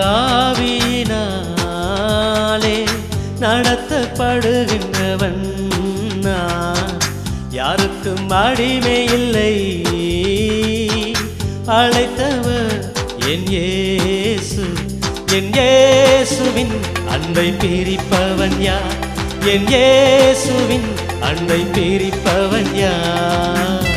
தேவ ஆவியினாலே நடத்தப்படுகின்றவன் நான். யாருக்கும் அடிமை இல்லை. அழைத்தவர் என் ஏசு என் ஏசுவின் அன்பை பிரிப்பவன் யார்? என் ஏசுவின் அன்பை பிரிப்பவன் யார்?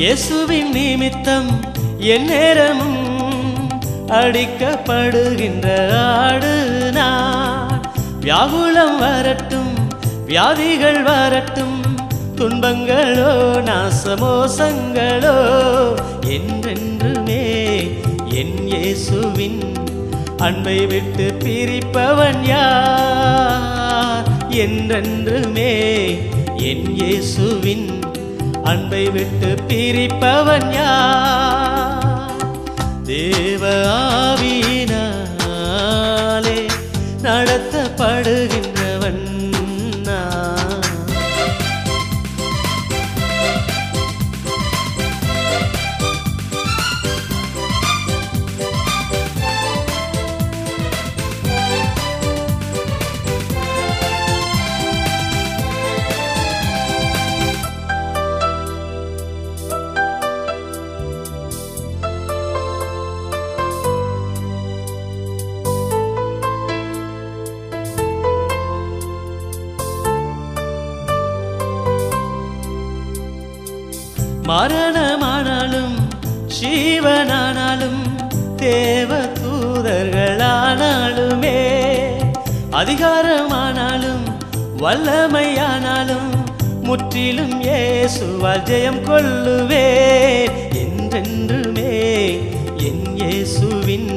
இயேசுவின் நிமித்தம் என் நேரமும் அடிக்கப்படுகின்ற ஆடு நான். வியாகுலம் வரட்டும் வியாதிகள் வரட்டும் துன்பங்களோ நாசமோசங்களோ என்றென்றுமே என் இயேசுவின் அன்பை விட்டு பிரிப்பவன் யார்? என்றென்றுமே என் இயேசுவின் அன்பை விட்டு பிரிப்பவன் யார்? தேவ மரணமானாலும் ஜீவனானாலும் தேவ தூதர்களானாலுமே அதிகாரமானாலும் வல்லமையானாலும் முற்றிலும் இயேசுவால் ஜெயம் கொள்ளுவே என்றென்றுமே என் இயேசுவின்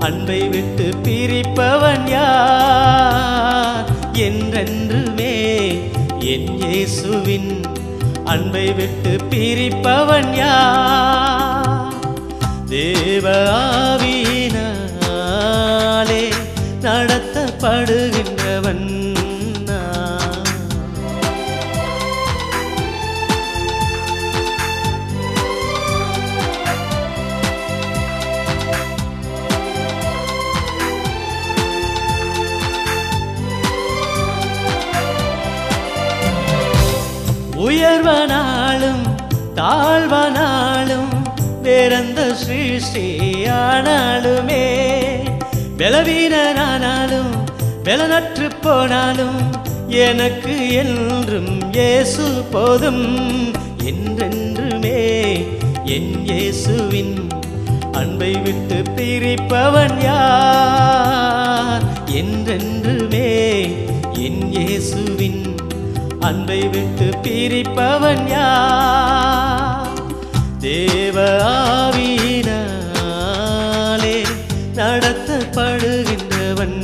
அன்பை விட்டு பிரிப்பவன் யார்? என்றென்றுமே என் இயேசுவின் அன்பை விட்டு பிரிப்பவன் யார்? தேவ ஆவியினாலே நடத்தப்படுகின்றவன் உயர்வனாலும் தாழ்வனாலும் வேறெந்த சிருஷ்டியானாலுமே பலவீனனானாலும் பலனற்று போனாலும் எனக்கு என்றும் இயேசு போதும் என்றென்றுமே. என் இயேசுவின் அன்பை விட்டு பிரிப்பவன் யார்? என்றென்றுமே என் இயேசுவின் அன்பை விட்டு பிரிப்பவன் யார்? தேவ ஆவியினாலே நடத்தப்படுகின்றவன்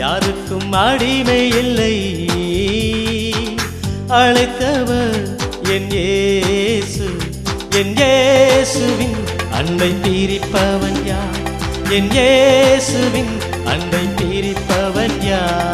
யாருக்கும் அடிமை இல்லை. அழைத்தவர் என் ஏசு என் ஏசுவின் அன்பை பிரிப்பவன் யார்? என் ஏசுவின் அன்பை பிரிப்பவன் யார்?